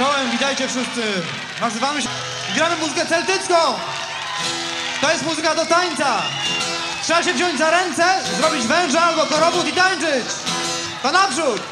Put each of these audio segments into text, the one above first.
Czołem, witajcie wszyscy. Nazywamy się... Gramy muzykę celtycką. To jest muzyka do tańca. Trzeba się wziąć za ręce, zrobić węża albo korobut i tańczyć. To naprzód.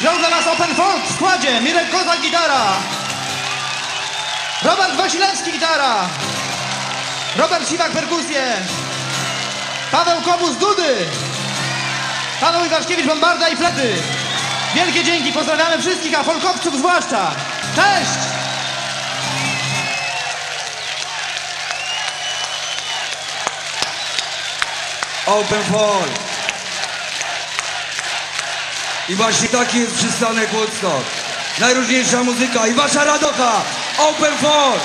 Grał dla nas Open Folk w składzie. Mirek Kozak gitara. Robert Wasilewski gitara. Robert Siwak perkusję. Paweł Kobus dudy. Paweł Iwaszkiewicz bombarda i flety. Wielkie dzięki, pozdrawiamy wszystkich, a folkowców zwłaszcza. Cześć! Open Fall. I właśnie taki jest przystanek Woodstock. Najróżniejsza muzyka i wasza radocha. Open Fall.